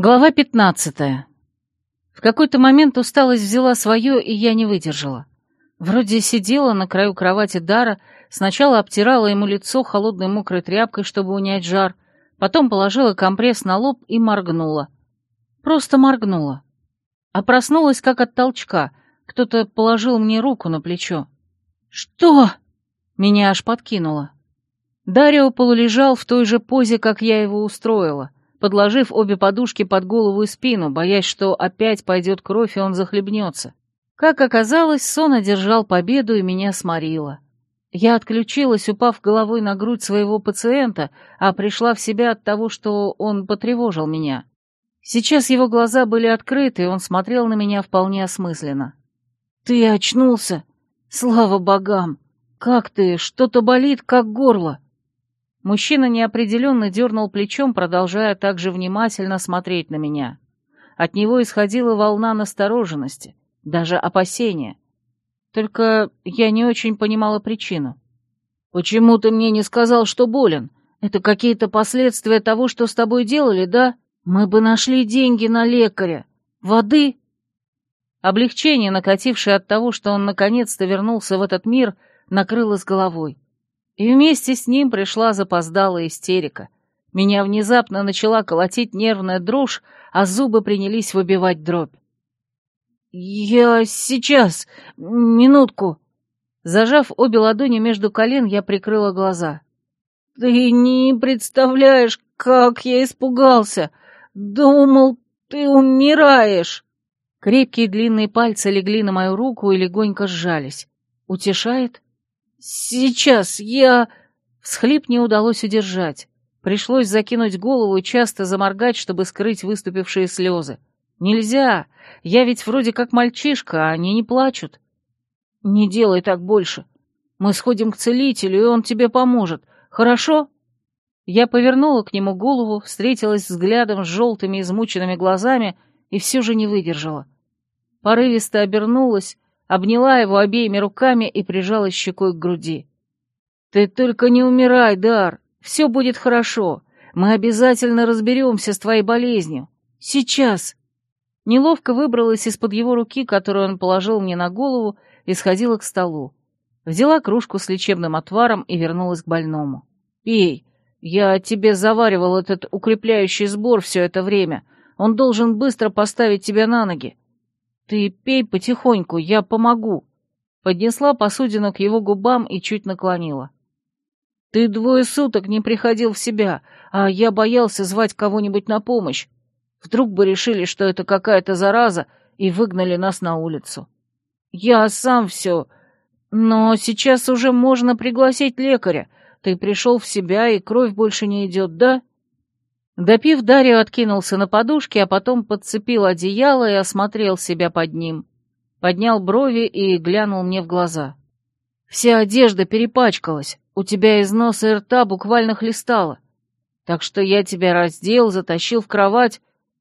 Глава пятнадцатая. В какой-то момент усталость взяла свое, и я не выдержала. Вроде сидела на краю кровати Дара, сначала обтирала ему лицо холодной мокрой тряпкой, чтобы унять жар, потом положила компресс на лоб и моргнула. Просто моргнула. А проснулась как от толчка. Кто-то положил мне руку на плечо. «Что?» Меня аж подкинуло. Дарио полулежал в той же позе, как я его устроила — подложив обе подушки под голову и спину, боясь, что опять пойдет кровь, и он захлебнется. Как оказалось, сон одержал победу и меня сморило. Я отключилась, упав головой на грудь своего пациента, а пришла в себя от того, что он потревожил меня. Сейчас его глаза были открыты, и он смотрел на меня вполне осмысленно. «Ты очнулся? Слава богам! Как ты? Что-то болит, как горло!» Мужчина неопределенно дернул плечом, продолжая также внимательно смотреть на меня. От него исходила волна настороженности, даже опасения. Только я не очень понимала причину. «Почему ты мне не сказал, что болен? Это какие-то последствия того, что с тобой делали, да? Мы бы нашли деньги на лекаря. Воды?» Облегчение, накатившее от того, что он наконец-то вернулся в этот мир, накрыло с головой. И вместе с ним пришла запоздалая истерика. Меня внезапно начала колотить нервная дрожь, а зубы принялись выбивать дробь. «Я сейчас... минутку...» Зажав обе ладони между колен, я прикрыла глаза. «Ты не представляешь, как я испугался! Думал, ты умираешь!» Крепкие длинные пальцы легли на мою руку и легонько сжались. «Утешает?» «Сейчас я...» Всхлип не удалось удержать. Пришлось закинуть голову и часто заморгать, чтобы скрыть выступившие слезы. «Нельзя! Я ведь вроде как мальчишка, а они не плачут». «Не делай так больше. Мы сходим к целителю, и он тебе поможет. Хорошо?» Я повернула к нему голову, встретилась взглядом с желтыми измученными глазами и все же не выдержала. Порывисто обернулась, обняла его обеими руками и прижала щекой к груди. «Ты только не умирай, Дар, все будет хорошо. Мы обязательно разберемся с твоей болезнью. Сейчас!» Неловко выбралась из-под его руки, которую он положил мне на голову, и сходила к столу. Взяла кружку с лечебным отваром и вернулась к больному. «Пей. Я тебе заваривал этот укрепляющий сбор все это время. Он должен быстро поставить тебя на ноги. «Ты пей потихоньку, я помогу», — поднесла посудину к его губам и чуть наклонила. «Ты двое суток не приходил в себя, а я боялся звать кого-нибудь на помощь. Вдруг бы решили, что это какая-то зараза, и выгнали нас на улицу. Я сам все... Но сейчас уже можно пригласить лекаря. Ты пришел в себя, и кровь больше не идет, да?» Допив, Дарья откинулся на подушке, а потом подцепил одеяло и осмотрел себя под ним. Поднял брови и глянул мне в глаза. «Вся одежда перепачкалась, у тебя из носа и рта буквально хлестало. Так что я тебя раздел, затащил в кровать,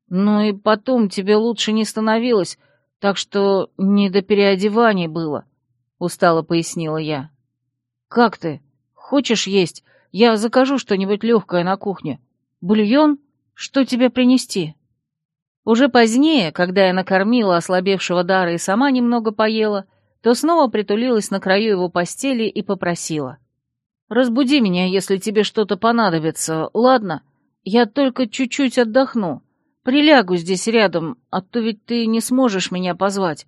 ну и потом тебе лучше не становилось, так что не до переодеваний было», — устало пояснила я. «Как ты? Хочешь есть? Я закажу что-нибудь легкое на кухне». Бульон? Что тебе принести?» Уже позднее, когда я накормила ослабевшего Дара и сама немного поела, то снова притулилась на краю его постели и попросила. «Разбуди меня, если тебе что-то понадобится, ладно? Я только чуть-чуть отдохну. Прилягу здесь рядом, а то ведь ты не сможешь меня позвать.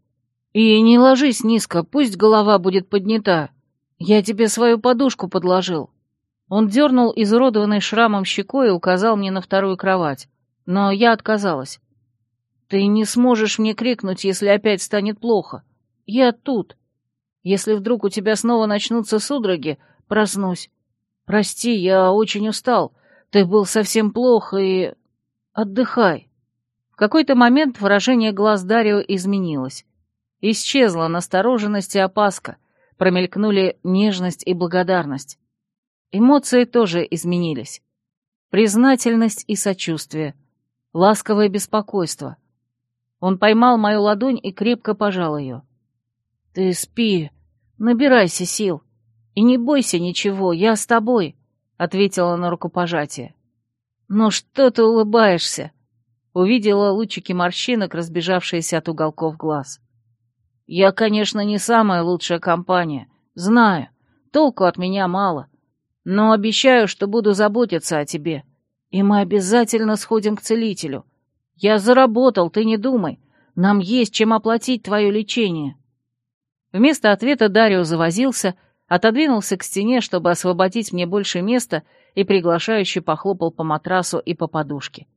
И не ложись низко, пусть голова будет поднята. Я тебе свою подушку подложил. Он дернул изуродованной шрамом щекой и указал мне на вторую кровать. Но я отказалась. «Ты не сможешь мне крикнуть, если опять станет плохо. Я тут. Если вдруг у тебя снова начнутся судороги, проснусь. Прости, я очень устал. Ты был совсем плохо и... Отдыхай». В какой-то момент выражение глаз Дарио изменилось. Исчезла настороженность и опаска, промелькнули нежность и благодарность. Эмоции тоже изменились. Признательность и сочувствие, ласковое беспокойство. Он поймал мою ладонь и крепко пожал ее. «Ты спи, набирайся сил. И не бойся ничего, я с тобой», — ответила на рукопожатие. «Ну что ты улыбаешься? Увидела лучики морщинок, разбежавшиеся от уголков глаз. «Я, конечно, не самая лучшая компания, знаю, толку от меня мало, но обещаю, что буду заботиться о тебе, и мы обязательно сходим к целителю. Я заработал, ты не думай, нам есть чем оплатить твое лечение». Вместо ответа Дарио завозился, отодвинулся к стене, чтобы освободить мне больше места, и приглашающе похлопал по матрасу и по подушке.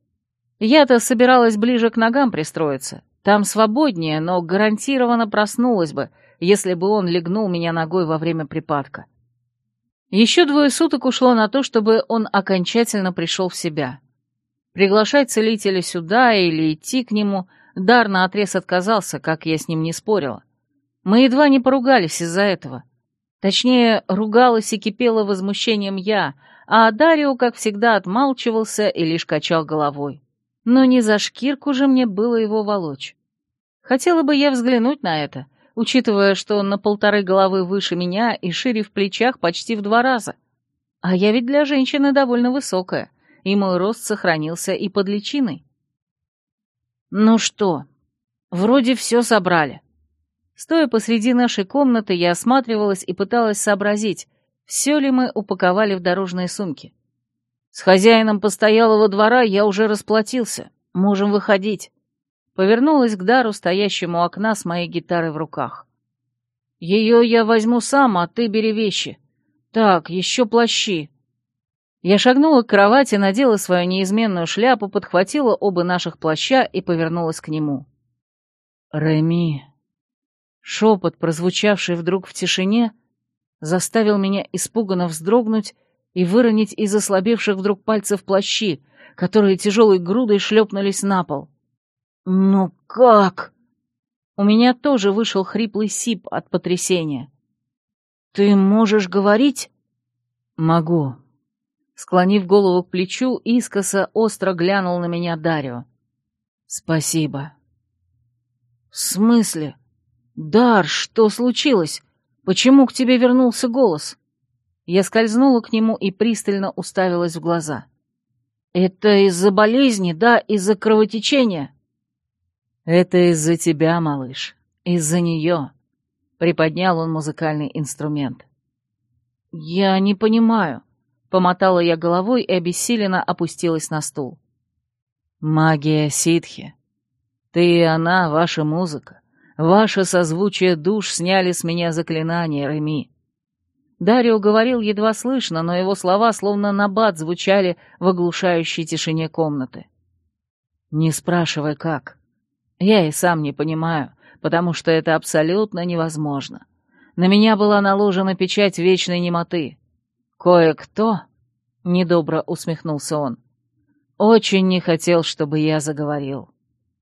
Я-то собиралась ближе к ногам пристроиться. Там свободнее, но гарантированно проснулась бы, если бы он легнул меня ногой во время припадка. Еще двое суток ушло на то, чтобы он окончательно пришел в себя. Приглашать целителя сюда или идти к нему Дар наотрез отказался, как я с ним не спорила. Мы едва не поругались из-за этого. Точнее, ругалась и кипела возмущением я, а Дарио, как всегда, отмалчивался и лишь качал головой. Но не за шкирку же мне было его волочь. Хотела бы я взглянуть на это, учитывая, что он на полторы головы выше меня и шире в плечах почти в два раза. А я ведь для женщины довольно высокая, и мой рост сохранился и под личиной. Ну что, вроде все собрали. Стоя посреди нашей комнаты, я осматривалась и пыталась сообразить, все ли мы упаковали в дорожные сумки. С хозяином постоялого двора я уже расплатился. Можем выходить. Повернулась к Дару, стоящему у окна с моей гитарой в руках. Ее я возьму сам, а ты бери вещи. Так, еще плащи. Я шагнула к кровати, надела свою неизменную шляпу, подхватила оба наших плаща и повернулась к нему. «Реми!» Шепот, прозвучавший вдруг в тишине, заставил меня испуганно вздрогнуть и выронить из ослабевших вдруг пальцев плащи, которые тяжелой грудой шлепнулись на пол. «Ну как?» У меня тоже вышел хриплый сип от потрясения. «Ты можешь говорить?» «Могу». Склонив голову к плечу, искоса остро глянул на меня Дарио. «Спасибо». «В смысле? Дар, что случилось? Почему к тебе вернулся голос?» Я скользнула к нему и пристально уставилась в глаза. «Это из-за болезни, да, из-за кровотечения?» «Это из-за тебя, малыш, из-за нее», — приподнял он музыкальный инструмент. «Я не понимаю», — помотала я головой и обессиленно опустилась на стул. «Магия ситхи. Ты и она, ваша музыка, ваше созвучие душ сняли с меня заклинание, Реми. Дарио говорил едва слышно, но его слова словно набат звучали в оглушающей тишине комнаты. «Не спрашивай, как. Я и сам не понимаю, потому что это абсолютно невозможно. На меня была наложена печать вечной немоты. Кое-кто...» — недобро усмехнулся он. «Очень не хотел, чтобы я заговорил.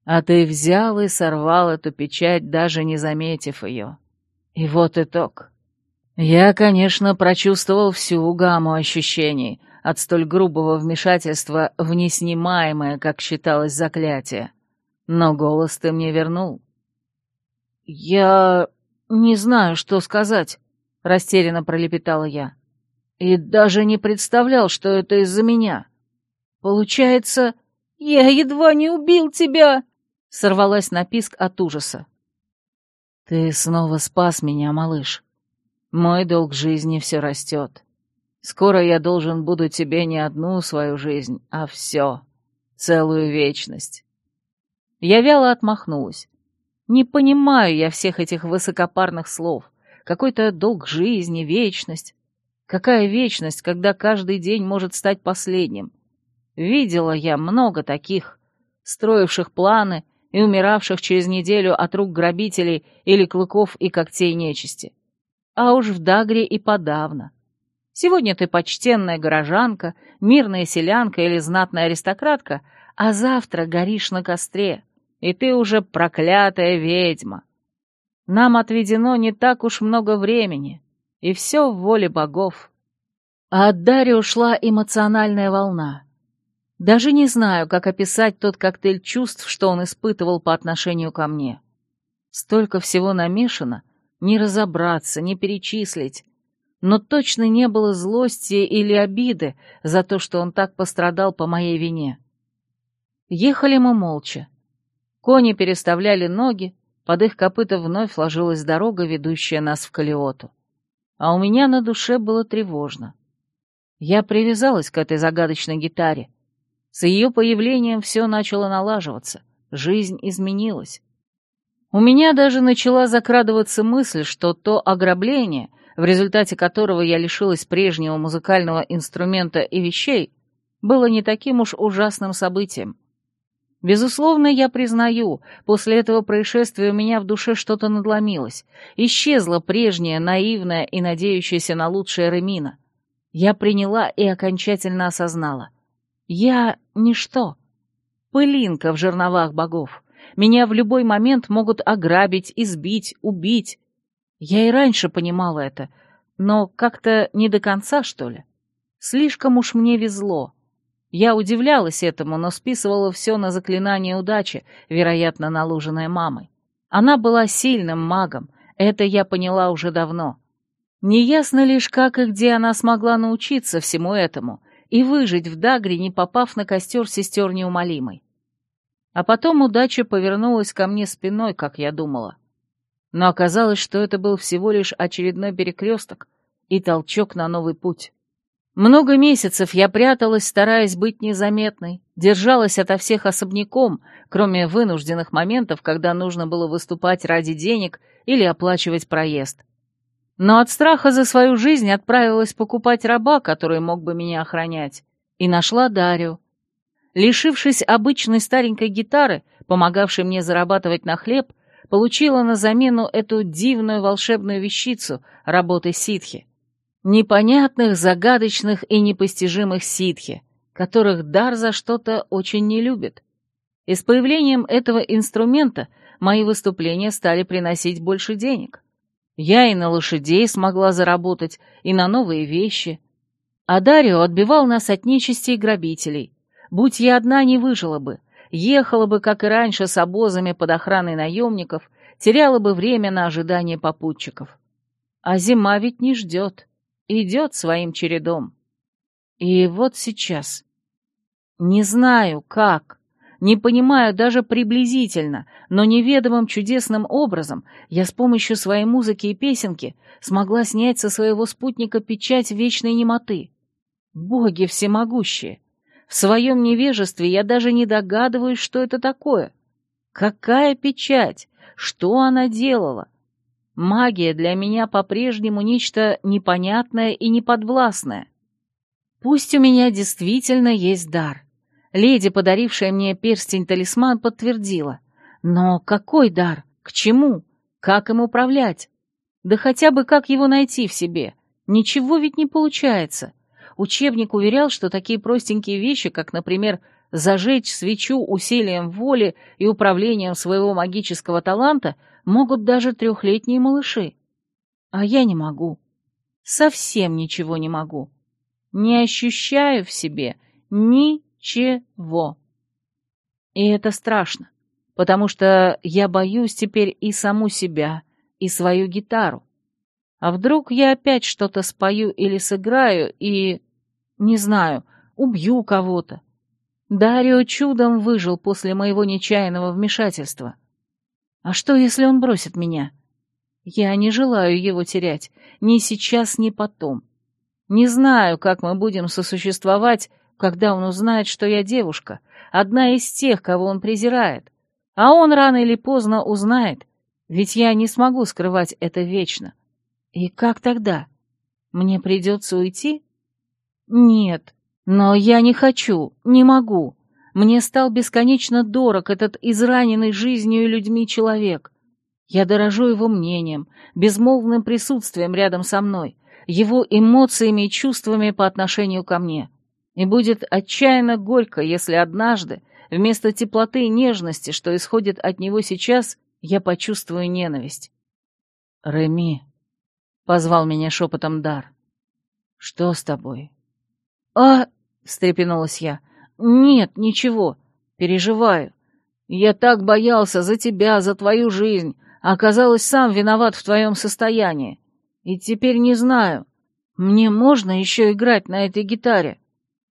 А ты взял и сорвал эту печать, даже не заметив ее. И вот итог. Я, конечно, прочувствовал всю гамму ощущений от столь грубого вмешательства в неснимаемое, как считалось, заклятие. Но голос ты мне вернул. «Я не знаю, что сказать», — растерянно пролепетала я. «И даже не представлял, что это из-за меня. Получается, я едва не убил тебя!» — сорвалась на писк от ужаса. «Ты снова спас меня, малыш», мой долг жизни все растет. Скоро я должен буду тебе не одну свою жизнь, а все, целую вечность. Я вяло отмахнулась. Не понимаю я всех этих высокопарных слов. Какой-то долг жизни, вечность. Какая вечность, когда каждый день может стать последним? Видела я много таких, строивших планы и умиравших через неделю от рук грабителей или клыков и когтей нечисти а уж в Дагре и подавно. Сегодня ты почтенная горожанка, мирная селянка или знатная аристократка, а завтра горишь на костре, и ты уже проклятая ведьма. Нам отведено не так уж много времени, и все в воле богов. А от Дари ушла эмоциональная волна. Даже не знаю, как описать тот коктейль чувств, что он испытывал по отношению ко мне. Столько всего намешано, не разобраться, не перечислить. Но точно не было злости или обиды за то, что он так пострадал по моей вине. Ехали мы молча. Кони переставляли ноги, под их копыта вновь ложилась дорога, ведущая нас в Калиоту. А у меня на душе было тревожно. Я привязалась к этой загадочной гитаре. С ее появлением все начало налаживаться, жизнь изменилась. У меня даже начала закрадываться мысль, что то ограбление, в результате которого я лишилась прежнего музыкального инструмента и вещей, было не таким уж ужасным событием. Безусловно, я признаю, после этого происшествия у меня в душе что-то надломилось. Исчезла прежняя, наивная и надеющаяся на лучшее Ремина. Я приняла и окончательно осознала. Я — ничто. Пылинка в жерновах богов. Меня в любой момент могут ограбить, избить, убить. Я и раньше понимала это, но как-то не до конца, что ли. Слишком уж мне везло. Я удивлялась этому, но списывала все на заклинание удачи, вероятно, наложенное мамой. Она была сильным магом, это я поняла уже давно. Неясно лишь, как и где она смогла научиться всему этому и выжить в Дагре, не попав на костер сестер неумолимой. А потом удача повернулась ко мне спиной, как я думала. Но оказалось, что это был всего лишь очередной перекресток и толчок на новый путь. Много месяцев я пряталась, стараясь быть незаметной, держалась ото всех особняком, кроме вынужденных моментов, когда нужно было выступать ради денег или оплачивать проезд. Но от страха за свою жизнь отправилась покупать раба, который мог бы меня охранять, и нашла Дарью. Лишившись обычной старенькой гитары, помогавшей мне зарабатывать на хлеб, получила на замену эту дивную волшебную вещицу работы ситхи непонятных, загадочных и непостижимых ситхи, которых дар за что-то очень не любит. И с появлением этого инструмента мои выступления стали приносить больше денег. Я и на лошадей смогла заработать, и на новые вещи. А Дарио отбивал нас от нечисти и грабителей. Будь я одна, не выжила бы. Ехала бы, как и раньше, с обозами под охраной наемников, теряла бы время на ожидание попутчиков. А зима ведь не ждет идет своим чередом. И вот сейчас. Не знаю, как, не понимаю даже приблизительно, но неведомым чудесным образом я с помощью своей музыки и песенки смогла снять со своего спутника печать вечной немоты. Боги всемогущие! В своем невежестве я даже не догадываюсь, что это такое. Какая печать? Что она делала? Магия для меня по-прежнему нечто непонятное и неподвластное. Пусть у меня действительно есть дар. Леди, подарившая мне перстень-талисман, подтвердила. Но какой дар? К чему? Как им управлять? Да хотя бы как его найти в себе? Ничего ведь не получается. Учебник уверял, что такие простенькие вещи, как, например, зажечь свечу усилием воли и управлением своего магического таланта — могут даже трехлетние малыши. А я не могу. Совсем ничего не могу. Не ощущаю в себе ничего. И это страшно, потому что я боюсь теперь и саму себя, и свою гитару. А вдруг я опять что-то спою или сыграю и, не знаю, убью кого-то? Дарио чудом выжил после моего нечаянного вмешательства. А что, если он бросит меня? Я не желаю его терять, ни сейчас, ни потом. Не знаю, как мы будем сосуществовать, когда он узнает, что я девушка, одна из тех, кого он презирает. А он рано или поздно узнает, ведь я не смогу скрывать это вечно. И как тогда? Мне придется уйти? Нет, но я не хочу, не могу. Мне стал бесконечно дорог этот израненный жизнью и людьми человек. Я дорожу его мнением, безмолвным присутствием рядом со мной, его эмоциями и чувствами по отношению ко мне. И будет отчаянно горько, если однажды, вместо теплоты и нежности, что исходит от него сейчас, я почувствую ненависть. «Реми», — позвал меня шепотом Дар, — «что с тобой?» «А...» — встрепенулась я — «Нет, ничего. Переживаю. Я так боялся за тебя, за твою жизнь, а оказалось, сам виноват в твоем состоянии. И теперь не знаю, мне можно еще играть на этой гитаре?»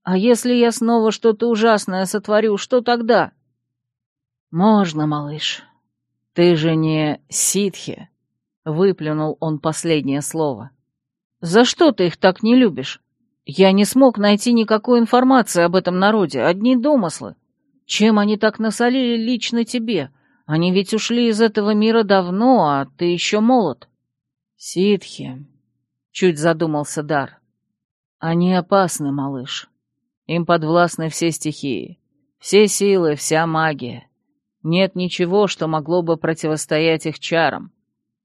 А если я снова что-то ужасное сотворю, что тогда? Можно, малыш. Ты же не ситхи. Выплюнул он последнее слово. За что ты их так не любишь? Я не смог найти никакой информации об этом народе, одни домыслы. Чем они так насолили лично тебе? Они ведь ушли из этого мира давно, а ты еще молод. Ситхи, чуть задумался Дар. Они опасны, малыш. Им подвластны все стихии, все силы, вся магия. Нет ничего, что могло бы противостоять их чарам.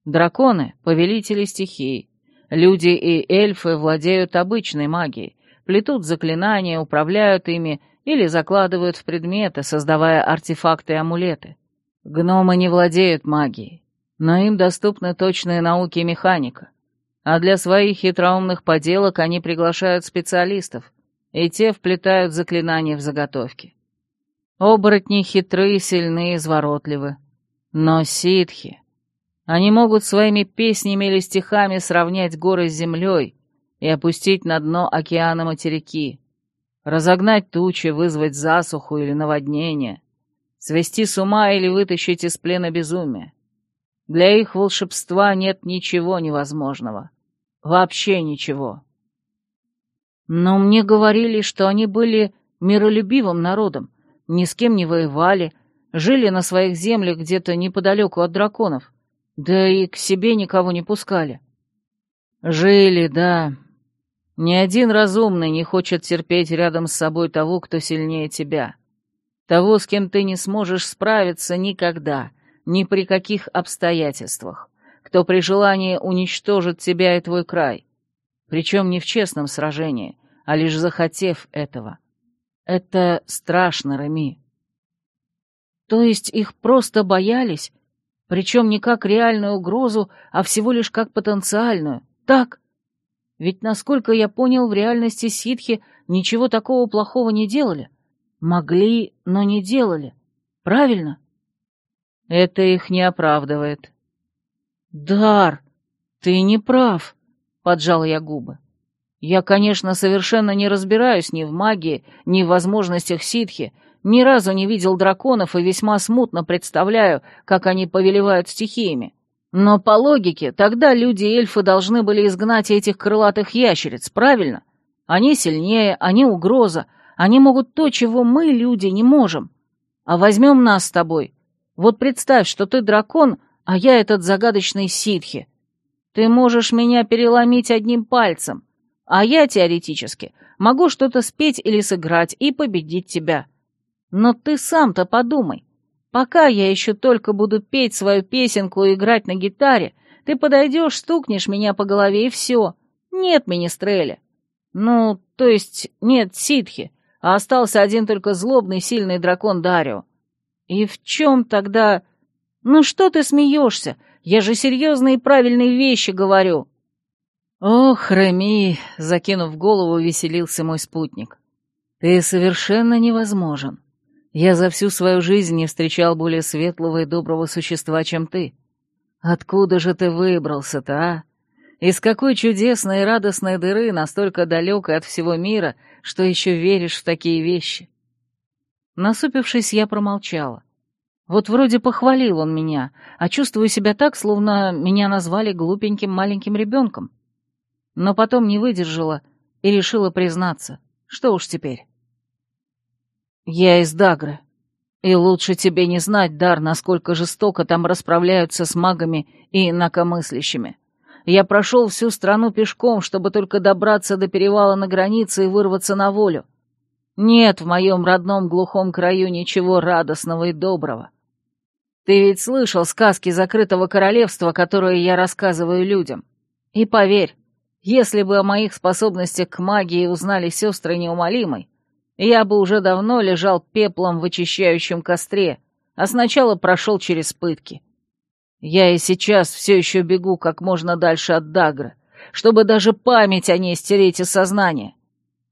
Драконы — повелители стихий. Люди и эльфы владеют обычной магией, плетут заклинания, управляют ими или закладывают в предметы, создавая артефакты и амулеты. Гномы не владеют магией, но им доступны точные науки механика. А для своих хитроумных поделок они приглашают специалистов, и те вплетают заклинания в заготовки. Оборотни хитрые, сильны, изворотливы. Но ситхи... Они могут своими песнями или стихами сравнять горы с землей и опустить на дно океана материки, разогнать тучи, вызвать засуху или наводнение, свести с ума или вытащить из плена безумие. Для их волшебства нет ничего невозможного. Вообще ничего. Но мне говорили, что они были миролюбивым народом, ни с кем не воевали, жили на своих землях где-то неподалеку от драконов, да и к себе никого не пускали. Жили, да. Ни один разумный не хочет терпеть рядом с собой того, кто сильнее тебя. Того, с кем ты не сможешь справиться никогда, ни при каких обстоятельствах, кто при желании уничтожит тебя и твой край. Причем не в честном сражении, а лишь захотев этого. Это страшно, Реми. То есть их просто боялись, причем не как реальную угрозу, а всего лишь как потенциальную, так? Ведь, насколько я понял, в реальности ситхи ничего такого плохого не делали. Могли, но не делали. Правильно? Это их не оправдывает. Дар, ты не прав, поджал я губы. Я, конечно, совершенно не разбираюсь ни в магии, ни в возможностях ситхи, ни разу не видел драконов и весьма смутно представляю, как они повелевают стихиями. Но по логике, тогда люди и эльфы должны были изгнать этих крылатых ящериц, правильно? Они сильнее, они угроза, они могут то, чего мы, люди, не можем. А возьмем нас с тобой. Вот представь, что ты дракон, а я этот загадочный ситхи. Ты можешь меня переломить одним пальцем, а я, теоретически, могу что-то спеть или сыграть и победить тебя. Но ты сам-то подумай. Пока я еще только буду петь свою песенку и играть на гитаре, ты подойдешь, стукнешь меня по голове и все. Нет министреля. Ну, то есть нет ситхи, а остался один только злобный сильный дракон Дарио. И в чем тогда... Ну что ты смеешься? Я же серьезные и правильные вещи говорю. Ох, Реми, закинув голову, веселился мой спутник. Ты совершенно невозможен. Я за всю свою жизнь не встречал более светлого и доброго существа, чем ты. Откуда же ты выбрался-то, а? Из какой чудесной и радостной дыры, настолько далекой от всего мира, что еще веришь в такие вещи?» Насупившись, я промолчала. Вот вроде похвалил он меня, а чувствую себя так, словно меня назвали глупеньким маленьким ребенком. Но потом не выдержала и решила признаться. Что уж теперь. «Я из Дагры, и лучше тебе не знать, Дар, насколько жестоко там расправляются с магами и инакомыслящими. Я прошел всю страну пешком, чтобы только добраться до перевала на границе и вырваться на волю. Нет в моем родном глухом краю ничего радостного и доброго. Ты ведь слышал сказки закрытого королевства, которые я рассказываю людям. И поверь, если бы о моих способностях к магии узнали сестры неумолимой, я бы уже давно лежал пеплом в очищающем костре, а сначала прошел через пытки. Я и сейчас все еще бегу как можно дальше от Дагры, чтобы даже память о ней стереть из сознания.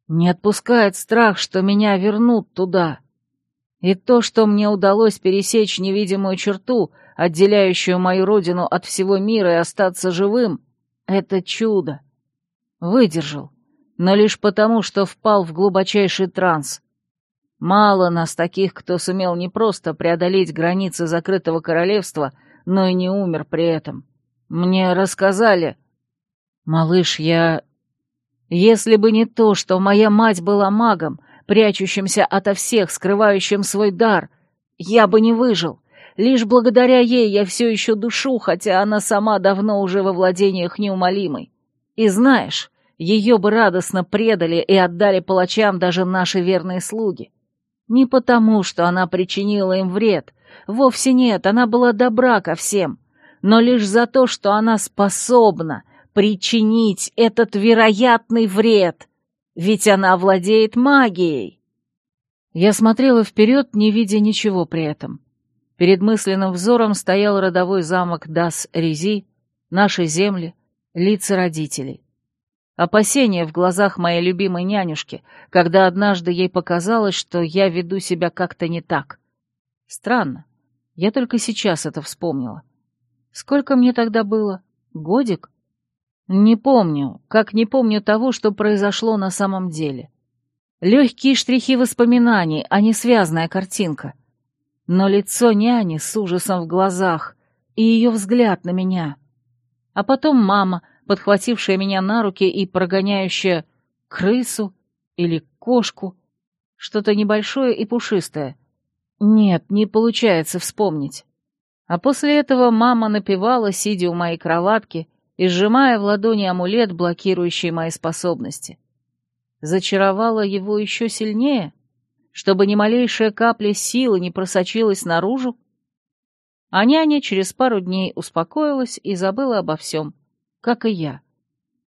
Не отпускает страх, что меня вернут туда. И то, что мне удалось пересечь невидимую черту, отделяющую мою родину от всего мира и остаться живым, — это чудо. Выдержал, но лишь потому, что впал в глубочайший транс. Мало нас таких, кто сумел не просто преодолеть границы закрытого королевства, но и не умер при этом. Мне рассказали... Малыш, я... Если бы не то, что моя мать была магом, прячущимся ото всех, скрывающим свой дар, я бы не выжил. Лишь благодаря ей я все еще душу, хотя она сама давно уже во владениях неумолимой. И знаешь, ее бы радостно предали и отдали палачам даже наши верные слуги. Не потому, что она причинила им вред. Вовсе нет, она была добра ко всем. Но лишь за то, что она способна причинить этот вероятный вред. Ведь она владеет магией. Я смотрела вперед, не видя ничего при этом. Перед мысленным взором стоял родовой замок Дас-Рези, наши земли, лица родителей. Опасение в глазах моей любимой нянюшки, когда однажды ей показалось, что я веду себя как-то не так. Странно. Я только сейчас это вспомнила. Сколько мне тогда было? Годик? Не помню, как не помню того, что произошло на самом деле. Легкие штрихи воспоминаний, а не связанная картинка. Но лицо няни с ужасом в глазах и ее взгляд на меня. А потом мама, подхватившая меня на руки и прогоняющая крысу или кошку, что-то небольшое и пушистое. Нет, не получается вспомнить. А после этого мама напевала, сидя у моей кроватки и сжимая в ладони амулет, блокирующий мои способности. Зачаровала его еще сильнее, чтобы ни малейшая капля силы не просочилась наружу? А няня через пару дней успокоилась и забыла обо всем, как и я.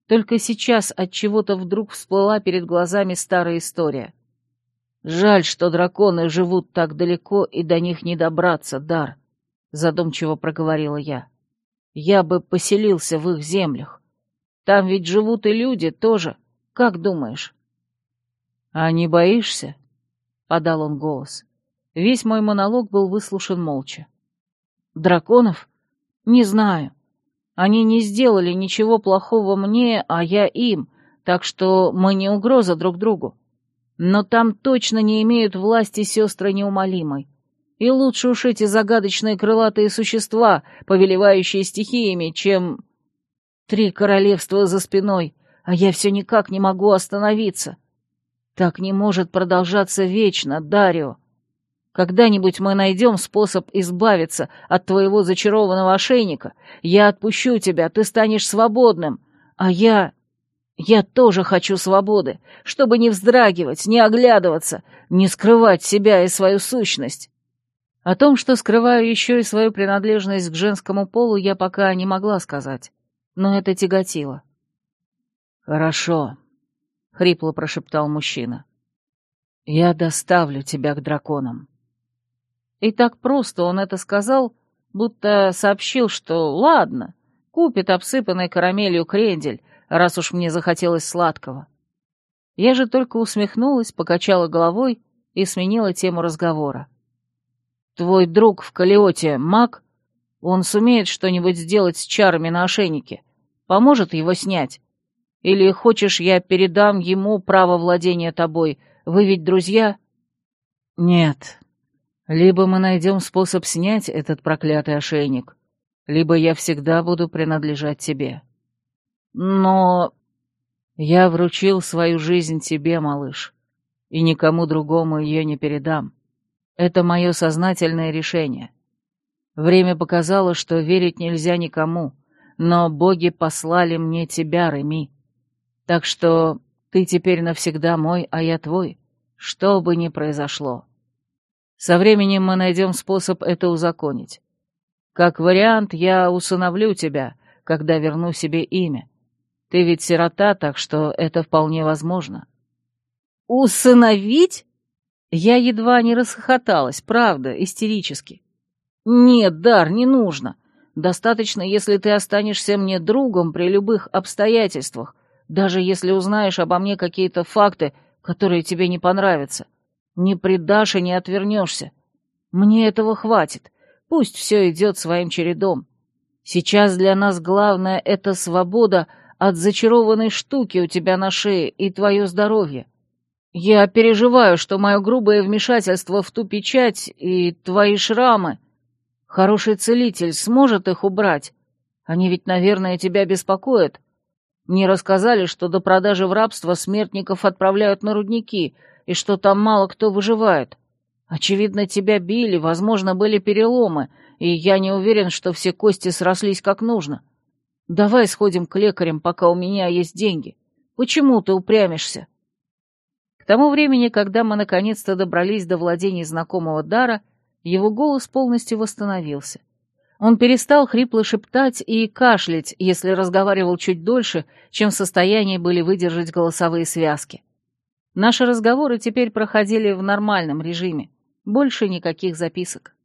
Только сейчас от чего-то вдруг всплыла перед глазами старая история. Жаль, что драконы живут так далеко и до них не добраться, Дар, задумчиво проговорила я. Я бы поселился в их землях. Там ведь живут и люди тоже. Как думаешь? А не боишься? Подал он голос. Весь мой монолог был выслушан молча. Драконов? Не знаю. Они не сделали ничего плохого мне, а я им, так что мы не угроза друг другу. Но там точно не имеют власти сестры неумолимой. И лучше уж эти загадочные крылатые существа, повелевающие стихиями, чем... Три королевства за спиной, а я все никак не могу остановиться. Так не может продолжаться вечно, Дарио. Когда-нибудь мы найдем способ избавиться от твоего зачарованного ошейника. Я отпущу тебя, ты станешь свободным. А я... Я тоже хочу свободы, чтобы не вздрагивать, не оглядываться, не скрывать себя и свою сущность. О том, что скрываю еще и свою принадлежность к женскому полу, я пока не могла сказать, но это тяготило. «Хорошо», — хрипло прошептал мужчина. «Я доставлю тебя к драконам». И так просто он это сказал, будто сообщил, что ладно, купит обсыпанный карамелью крендель, раз уж мне захотелось сладкого. Я же только усмехнулась, покачала головой и сменила тему разговора. Твой друг в Калиоте маг? Он сумеет что-нибудь сделать с чарами на ошейнике? Поможет его снять? Или хочешь, я передам ему право владения тобой? Вы ведь друзья?» «Нет. Либо мы найдем способ снять этот проклятый ошейник, либо я всегда буду принадлежать тебе. Но я вручил свою жизнь тебе, малыш, и никому другому ее не передам. Это мое сознательное решение. Время показало, что верить нельзя никому, но боги послали мне тебя, Реми. Так что ты теперь навсегда мой, а я твой, что бы ни произошло. Со временем мы найдем способ это узаконить. Как вариант, я усыновлю тебя, когда верну себе имя. Ты ведь сирота, так что это вполне возможно. «Усыновить?» Я едва не расхохоталась, правда, истерически. «Нет, Дар, не нужно. Достаточно, если ты останешься мне другом при любых обстоятельствах, даже если узнаешь обо мне какие-то факты, которые тебе не понравятся. Не предашь и не отвернешься. Мне этого хватит. Пусть все идет своим чередом. Сейчас для нас главное — это свобода, от зачарованной штуки у тебя на шее и твое здоровье. Я переживаю, что мое грубое вмешательство в ту печать и твои шрамы. Хороший целитель сможет их убрать? Они ведь, наверное, тебя беспокоят. Мне рассказали, что до продажи в рабство смертников отправляют на рудники, и что там мало кто выживает. Очевидно, тебя били, возможно, были переломы, и я не уверен, что все кости срослись как нужно. Давай сходим к лекарям, пока у меня есть деньги. Почему ты упрямишься?» К тому времени, когда мы наконец-то добрались до владений знакомого Дара, его голос полностью восстановился. Он перестал хрипло шептать и кашлять, если разговаривал чуть дольше, чем в состоянии были выдержать голосовые связки. Наши разговоры теперь проходили в нормальном режиме, больше никаких записок.